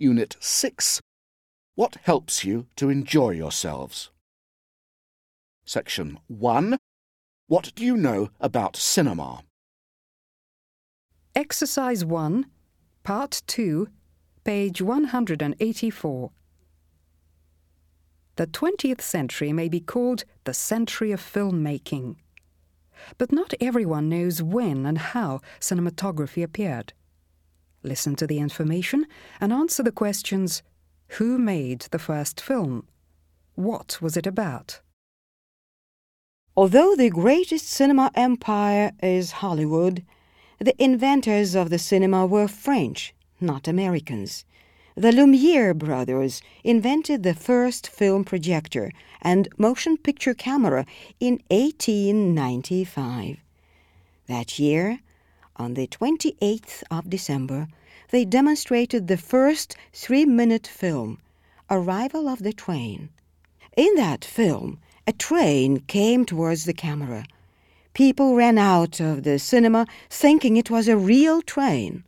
Unit 6. What helps you to enjoy yourselves? Section 1. What do you know about cinema? Exercise 1, Part 2, page 184. The 20th century may be called the century of filmmaking. But not everyone knows when and how cinematography appeared. Listen to the information and answer the questions Who made the first film? What was it about? Although the greatest cinema empire is Hollywood, the inventors of the cinema were French, not Americans. The Lumiere brothers invented the first film projector and motion picture camera in 1895. That year, on the 28th of December, they demonstrated the first three minute film, Arrival of the Train. In that film, a train came towards the camera. People ran out of the cinema thinking it was a real train.